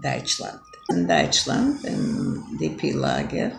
Deutschland. In Deutschland, ähm, in DP-Lager,